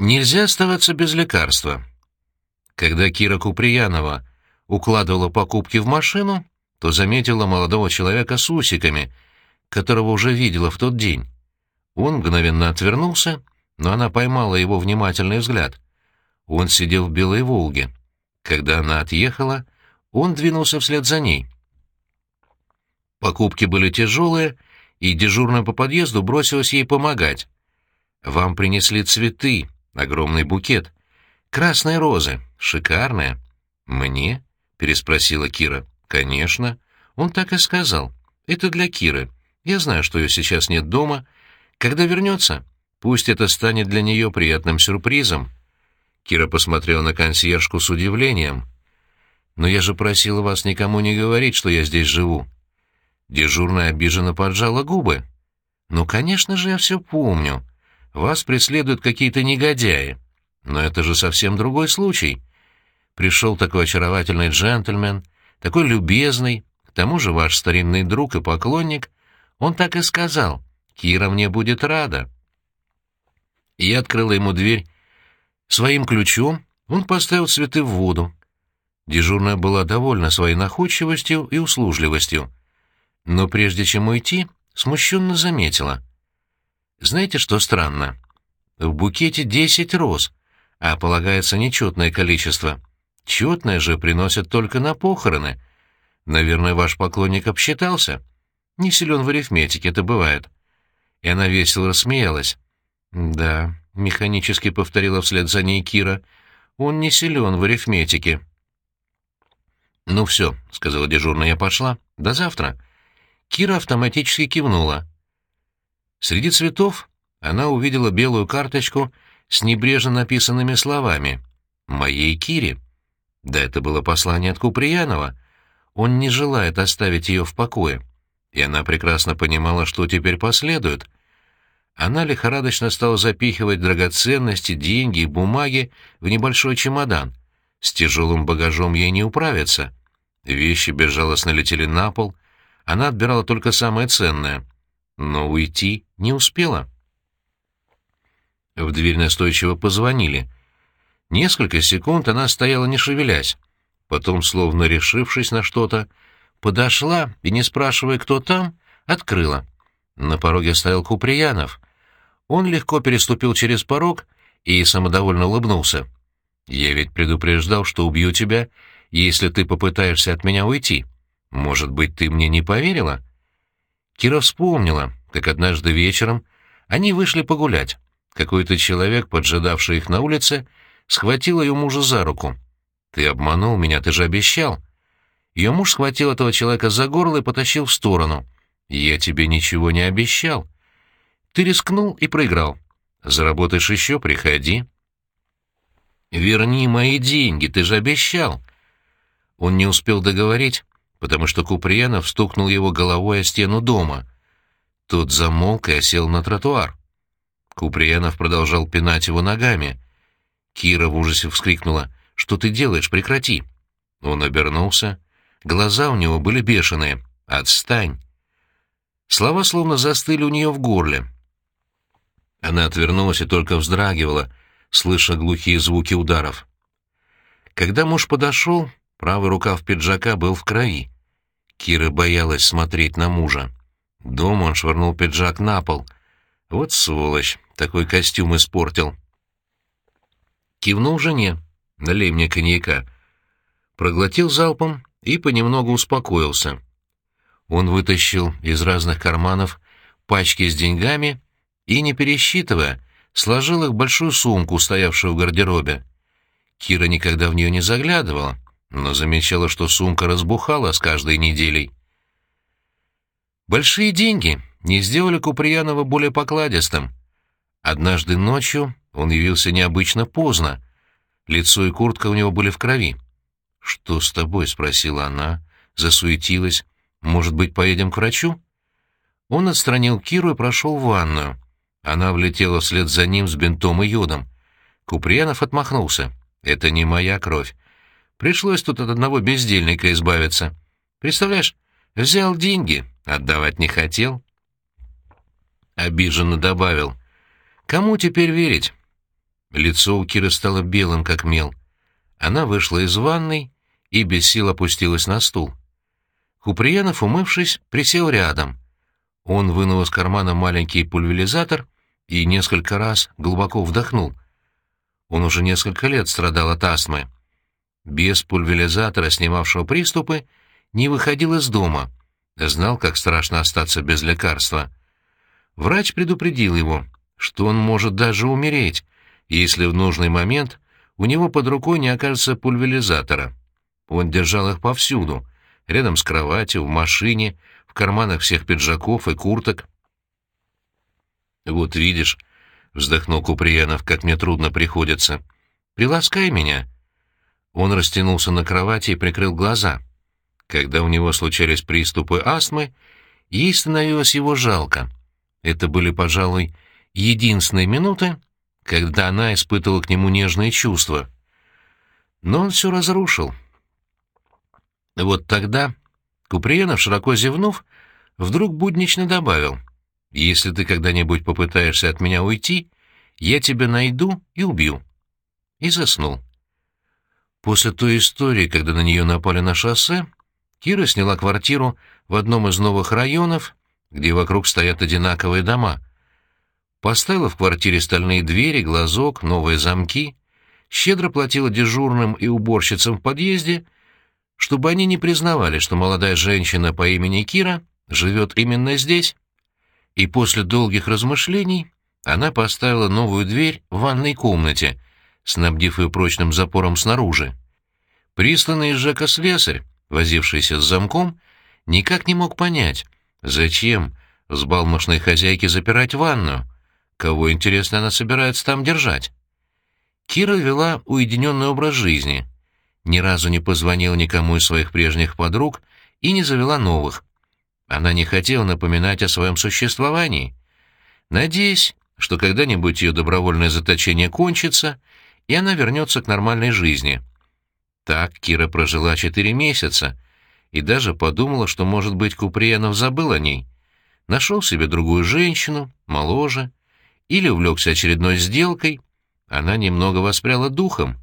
Нельзя оставаться без лекарства. Когда Кира Куприянова укладывала покупки в машину, то заметила молодого человека с усиками, которого уже видела в тот день. Он мгновенно отвернулся, но она поймала его внимательный взгляд. Он сидел в белой «Волге». Когда она отъехала, он двинулся вслед за ней. Покупки были тяжелые, и дежурная по подъезду бросилась ей помогать. «Вам принесли цветы, огромный букет. Красные розы, шикарные». «Мне?» — переспросила Кира. «Конечно». Он так и сказал. «Это для Киры. Я знаю, что ее сейчас нет дома. Когда вернется, пусть это станет для нее приятным сюрпризом». Кира посмотрела на консьержку с удивлением. «Но я же просила вас никому не говорить, что я здесь живу». Дежурная обиженно поджала губы. «Ну, конечно же, я все помню. Вас преследуют какие-то негодяи. Но это же совсем другой случай. Пришел такой очаровательный джентльмен, такой любезный, к тому же ваш старинный друг и поклонник. Он так и сказал, Кира мне будет рада». Я открыла ему дверь своим ключом, он поставил цветы в воду. Дежурная была довольна своей находчивостью и услужливостью но прежде чем уйти, смущенно заметила. «Знаете, что странно? В букете десять роз, а полагается нечетное количество. Четное же приносят только на похороны. Наверное, ваш поклонник обсчитался. Не силен в арифметике, это бывает». И она весело рассмеялась. «Да», — механически повторила вслед за ней Кира, — «он не силен в арифметике». «Ну все», — сказала дежурная, — «я пошла. До завтра». Кира автоматически кивнула. Среди цветов она увидела белую карточку с небрежно написанными словами «Моей Кире». Да это было послание от Куприянова. Он не желает оставить ее в покое. И она прекрасно понимала, что теперь последует. Она лихорадочно стала запихивать драгоценности, деньги и бумаги в небольшой чемодан. С тяжелым багажом ей не управиться. Вещи безжалостно летели на пол — она отбирала только самое ценное, но уйти не успела. В дверь настойчиво позвонили. Несколько секунд она стояла не шевелясь, потом, словно решившись на что-то, подошла и, не спрашивая, кто там, открыла. На пороге стоял Куприянов. Он легко переступил через порог и самодовольно улыбнулся. «Я ведь предупреждал, что убью тебя, если ты попытаешься от меня уйти». Может быть, ты мне не поверила? Кира вспомнила, как однажды вечером они вышли погулять. Какой-то человек, поджидавший их на улице, схватил ее мужа за руку. «Ты обманул меня, ты же обещал». Ее муж схватил этого человека за горло и потащил в сторону. «Я тебе ничего не обещал. Ты рискнул и проиграл. Заработаешь еще, приходи». «Верни мои деньги, ты же обещал». Он не успел договорить, потому что Куприянов стукнул его головой о стену дома. Тот замолк и осел на тротуар. Куприянов продолжал пинать его ногами. Кира в ужасе вскрикнула. «Что ты делаешь? Прекрати!» Он обернулся. Глаза у него были бешеные. «Отстань!» Слова словно застыли у нее в горле. Она отвернулась и только вздрагивала, слыша глухие звуки ударов. Когда муж подошел, Правый рукав пиджака был в крови. Кира боялась смотреть на мужа. Дома он швырнул пиджак на пол. Вот сволочь, такой костюм испортил. Кивнул жене. Налей мне коньяка. Проглотил залпом и понемногу успокоился. Он вытащил из разных карманов пачки с деньгами и, не пересчитывая, сложил их в большую сумку, стоявшую в гардеробе. Кира никогда в нее не заглядывала, но замечала, что сумка разбухала с каждой неделей. Большие деньги не сделали Куприянова более покладистым. Однажды ночью он явился необычно поздно. Лицо и куртка у него были в крови. «Что с тобой?» — спросила она. Засуетилась. «Может быть, поедем к врачу?» Он отстранил Киру и прошел в ванную. Она влетела вслед за ним с бинтом и йодом. Куприянов отмахнулся. «Это не моя кровь. Пришлось тут от одного бездельника избавиться. Представляешь, взял деньги, отдавать не хотел. Обиженно добавил. Кому теперь верить? Лицо у Киры стало белым, как мел. Она вышла из ванной и без сил опустилась на стул. Куприянов, умывшись, присел рядом. Он вынул из кармана маленький пульверизатор и несколько раз глубоко вдохнул. Он уже несколько лет страдал от астмы. Без пульверизатора, снимавшего приступы, не выходил из дома. Знал, как страшно остаться без лекарства. Врач предупредил его, что он может даже умереть, если в нужный момент у него под рукой не окажется пульверизатора. Он держал их повсюду, рядом с кроватью, в машине, в карманах всех пиджаков и курток. «Вот видишь», — вздохнул Куприянов, — «как мне трудно приходится. Приласкай меня». Он растянулся на кровати и прикрыл глаза. Когда у него случались приступы астмы, ей становилось его жалко. Это были, пожалуй, единственные минуты, когда она испытывала к нему нежные чувства. Но он все разрушил. Вот тогда Куприянов, широко зевнув, вдруг буднично добавил, «Если ты когда-нибудь попытаешься от меня уйти, я тебя найду и убью». И заснул. После той истории, когда на нее напали на шоссе, Кира сняла квартиру в одном из новых районов, где вокруг стоят одинаковые дома. Поставила в квартире стальные двери, глазок, новые замки, щедро платила дежурным и уборщицам в подъезде, чтобы они не признавали, что молодая женщина по имени Кира живет именно здесь. И после долгих размышлений она поставила новую дверь в ванной комнате, снабдив ее прочным запором снаружи. Присланный из Жека слесарь возившийся с замком, никак не мог понять, зачем взбалмошной хозяйке запирать ванную, кого, интересно, она собирается там держать. Кира вела уединенный образ жизни, ни разу не позвонила никому из своих прежних подруг и не завела новых. Она не хотела напоминать о своем существовании, надеясь, что когда-нибудь ее добровольное заточение кончится, и она вернется к нормальной жизни. Так Кира прожила четыре месяца и даже подумала, что, может быть, Куприянов забыл о ней. Нашел себе другую женщину, моложе, или увлекся очередной сделкой. Она немного воспряла духом.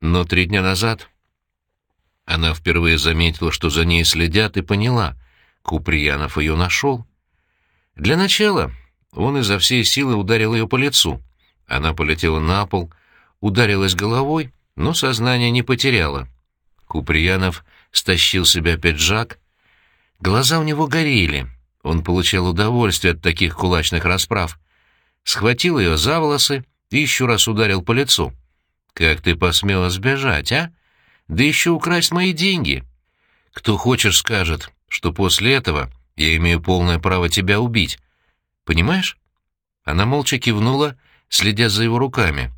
Но три дня назад она впервые заметила, что за ней следят, и поняла — Куприянов ее нашел. Для начала он изо всей силы ударил ее по лицу. Она полетела на пол, ударилась головой но сознание не потеряло. Куприянов стащил себя пиджак. Глаза у него горели. Он получал удовольствие от таких кулачных расправ. Схватил ее за волосы и еще раз ударил по лицу. «Как ты посмела сбежать, а? Да еще украсть мои деньги!» «Кто хочешь, скажет, что после этого я имею полное право тебя убить. Понимаешь?» Она молча кивнула, следя за его руками.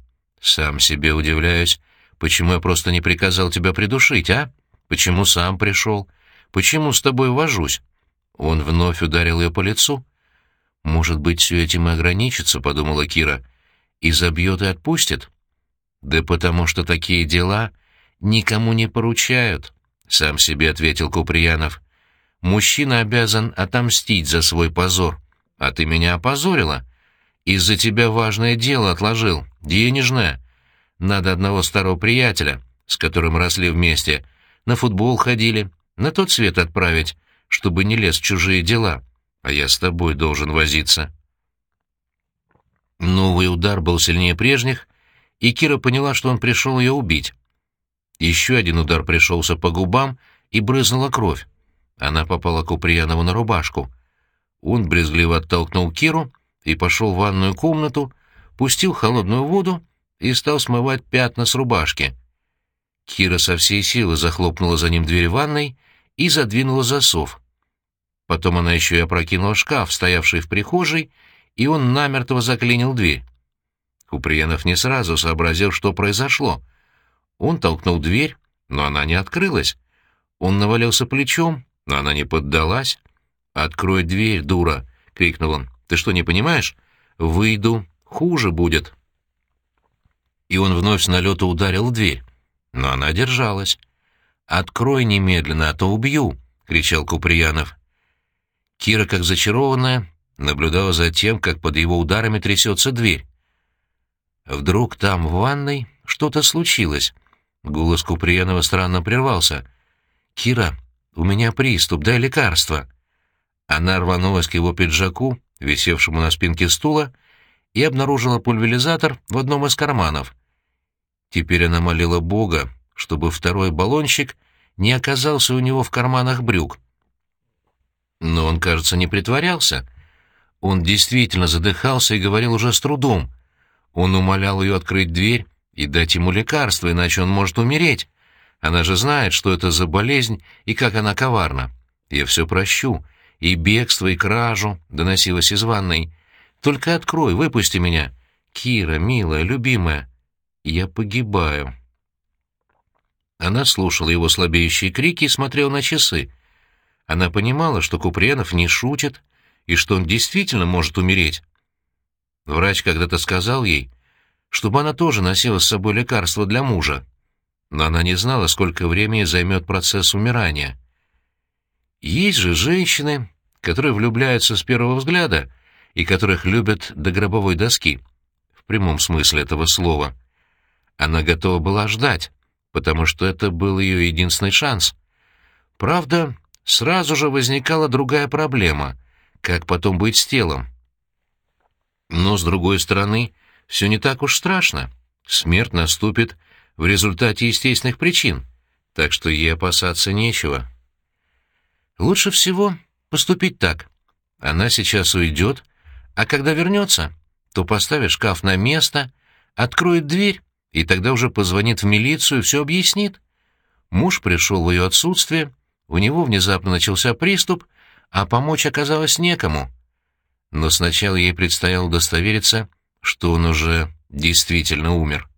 «Сам себе удивляюсь, Почему я просто не приказал тебя придушить, а? Почему сам пришел? Почему с тобой вожусь?» Он вновь ударил ее по лицу. «Может быть, все этим и ограничится», — подумала Кира, — «и забьет и отпустит?» «Да потому что такие дела никому не поручают», — сам себе ответил Куприянов. «Мужчина обязан отомстить за свой позор, а ты меня опозорила. Из-за тебя важное дело отложил, денежное. Надо одного старого приятеля, с которым росли вместе, на футбол ходили, на тот свет отправить, чтобы не лез в чужие дела, а я с тобой должен возиться. Новый удар был сильнее прежних, и Кира поняла, что он пришел ее убить. Еще один удар пришелся по губам, и брызнула кровь. Она попала Куприянову на рубашку. Он брезгливо оттолкнул Киру и пошел в ванную комнату, пустил холодную воду и стал смывать пятна с рубашки. Кира со всей силы захлопнула за ним дверь ванной и задвинула засов. Потом она еще и опрокинула шкаф, стоявший в прихожей, и он намертво заклинил дверь. Куприянов не сразу сообразил, что произошло. Он толкнул дверь, но она не открылась. Он навалился плечом, но она не поддалась. «Открой дверь, дура!» — крикнул он. «Ты что, не понимаешь? Выйду, хуже будет» и он вновь с налета ударил в дверь. Но она держалась. «Открой немедленно, а то убью!» — кричал Куприянов. Кира, как зачарованная, наблюдала за тем, как под его ударами трясется дверь. Вдруг там, в ванной, что-то случилось. Голос Куприянова странно прервался. «Кира, у меня приступ, дай лекарство». Она рванулась к его пиджаку, висевшему на спинке стула, и обнаружила пульверизатор в одном из карманов. Теперь она молила Бога, чтобы второй баллончик не оказался у него в карманах брюк. Но он, кажется, не притворялся. Он действительно задыхался и говорил уже с трудом. Он умолял ее открыть дверь и дать ему лекарство, иначе он может умереть. Она же знает, что это за болезнь и как она коварна. Я все прощу. И бегство, и кражу, — доносилось из ванной. Только открой, выпусти меня. Кира, милая, любимая. Я погибаю. Она слушала его слабеющие крики и смотрела на часы. Она понимала, что Куприянов не шутит и что он действительно может умереть. Врач когда-то сказал ей, чтобы она тоже носила с собой лекарство для мужа, но она не знала, сколько времени займет процесс умирания. Есть же женщины, которые влюбляются с первого взгляда и которых любят до гробовой доски, в прямом смысле этого слова. Она готова была ждать, потому что это был ее единственный шанс. Правда, сразу же возникала другая проблема — как потом быть с телом? Но, с другой стороны, все не так уж страшно. Смерть наступит в результате естественных причин, так что ей опасаться нечего. Лучше всего поступить так. Она сейчас уйдет, а когда вернется, то поставит шкаф на место, откроет дверь, и тогда уже позвонит в милицию и все объяснит. Муж пришел в ее отсутствие, у него внезапно начался приступ, а помочь оказалось некому но сначала ей предстояло удостовериться, что он уже действительно умер.